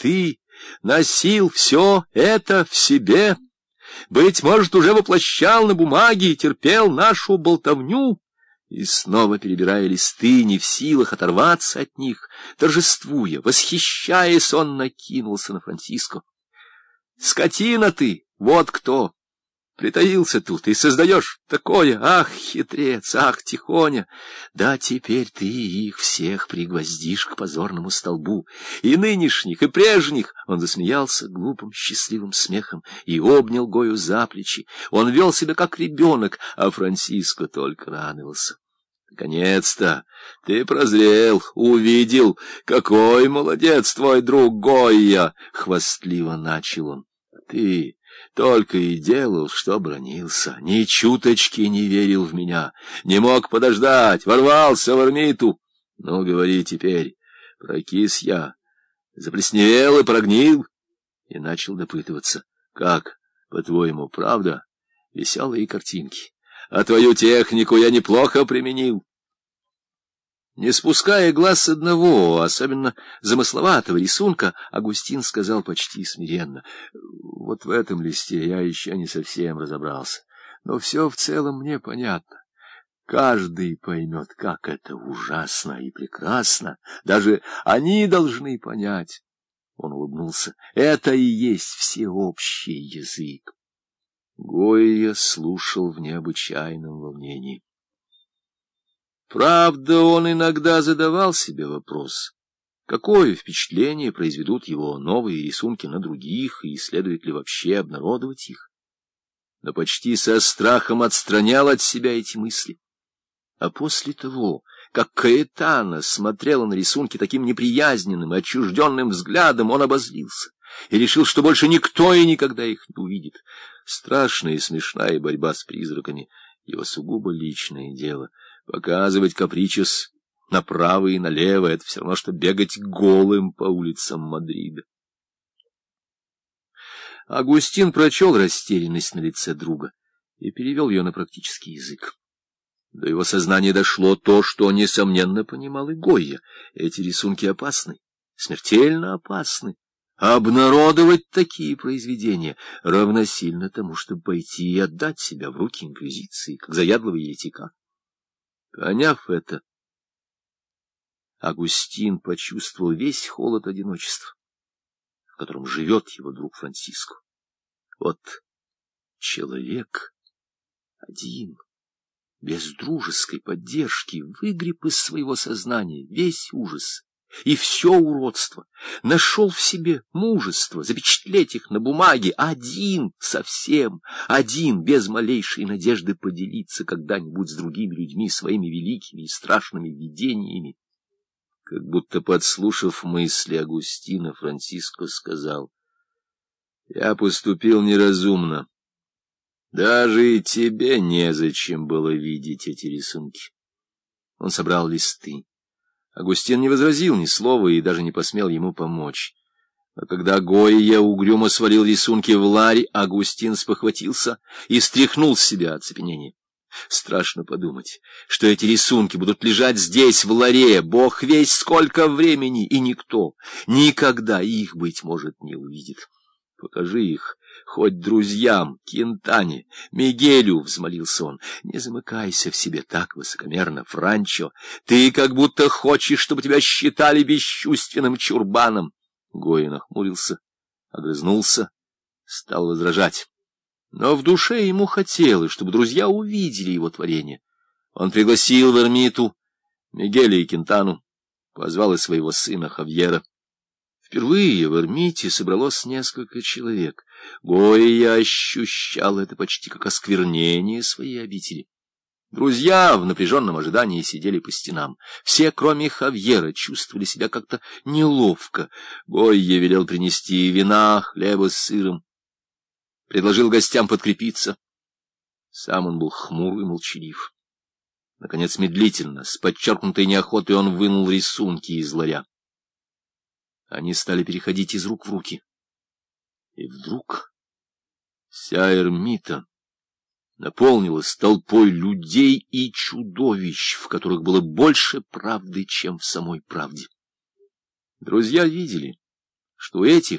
ты носил все это в себе, быть может, уже воплощал на бумаге и терпел нашу болтовню, и снова, перебирая листы, не в силах оторваться от них, торжествуя, восхищаясь, он накинулся на Франциско. «Скотина ты! Вот кто! Притаился тут и создаешь такое, ах, хитрец, ах, тихоня! Да теперь ты их всех пригвоздишь к позорному столбу, и нынешних, и прежних!» Он засмеялся глупым, счастливым смехом и обнял Гою за плечи. Он вел себя как ребенок, а Франциско только радовался. Наконец-то ты прозрел, увидел, какой молодец твой друг Гойя! — хвастливо начал он. Ты только и делал, что бронился, ни чуточки не верил в меня, не мог подождать, ворвался в армиту. Ну, говори теперь, прокис я, заплесневел и прогнил, и начал допытываться. Как, по-твоему, правда? Веселые картинки. А твою технику я неплохо применил. Не спуская глаз с одного, особенно замысловатого рисунка, Агустин сказал почти смиренно, «Вот в этом листе я еще не совсем разобрался, но все в целом мне понятно. Каждый поймет, как это ужасно и прекрасно. Даже они должны понять». Он улыбнулся. «Это и есть всеобщий язык». Гойя слушал в необычайном волнении. Правда, он иногда задавал себе вопрос, какое впечатление произведут его новые рисунки на других, и следует ли вообще обнародовать их. Но почти со страхом отстранял от себя эти мысли. А после того, как Каэтана смотрела на рисунки таким неприязненным и отчужденным взглядом, он обозлился и решил, что больше никто и никогда их не увидит. Страшная и смешная борьба с призраками — его сугубо личное дело — Показывать капричес направо и налево — это все равно, что бегать голым по улицам Мадрида. Агустин прочел растерянность на лице друга и перевел ее на практический язык. До его сознания дошло то, что, несомненно, понимал и Гойя. Эти рисунки опасны, смертельно опасны. обнародовать такие произведения равносильно тому, чтобы пойти и отдать себя в руки инквизиции, как заядлого еретика. Поняв это, Агустин почувствовал весь холод одиночества, в котором живет его друг Франциско. Вот человек один, без дружеской поддержки, выгреб из своего сознания весь ужас и все уродство, нашел в себе мужество запечатлеть их на бумаге, один, совсем, один, без малейшей надежды поделиться когда-нибудь с другими людьми своими великими и страшными видениями. Как будто подслушав мысли Агустина, Франциско сказал, «Я поступил неразумно. Даже и тебе незачем было видеть эти рисунки». Он собрал листы. Агустин не возразил ни слова и даже не посмел ему помочь. А когда Гойя угрюмо свалил рисунки в ларь, Агустин спохватился и стряхнул с себя оцепенение. Страшно подумать, что эти рисунки будут лежать здесь, в ларе, бог весь сколько времени, и никто никогда их, быть может, не увидит. Покажи их хоть друзьям, Кентане, Мигелю, — взмолился он, — не замыкайся в себе так высокомерно, Франчо. Ты как будто хочешь, чтобы тебя считали бесчувственным чурбаном. Гоя нахмурился, огрызнулся, стал возражать. Но в душе ему хотелось, чтобы друзья увидели его творение. Он пригласил в Эрмиту Мигеля и Кентану, позвал и своего сына Хавьера. Впервые в Эрмите собралось несколько человек. Гоя ощущал это почти как осквернение своей обители. Друзья в напряженном ожидании сидели по стенам. Все, кроме Хавьера, чувствовали себя как-то неловко. Гойя велел принести вина, хлеба с сыром. Предложил гостям подкрепиться. Сам он был хмур и молчалив. Наконец, медлительно, с подчеркнутой неохотой он вынул рисунки из ларя. Они стали переходить из рук в руки. И вдруг вся Эрмита наполнилась толпой людей и чудовищ, в которых было больше правды, чем в самой правде. Друзья видели, что этих